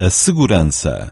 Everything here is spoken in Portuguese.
a segurança.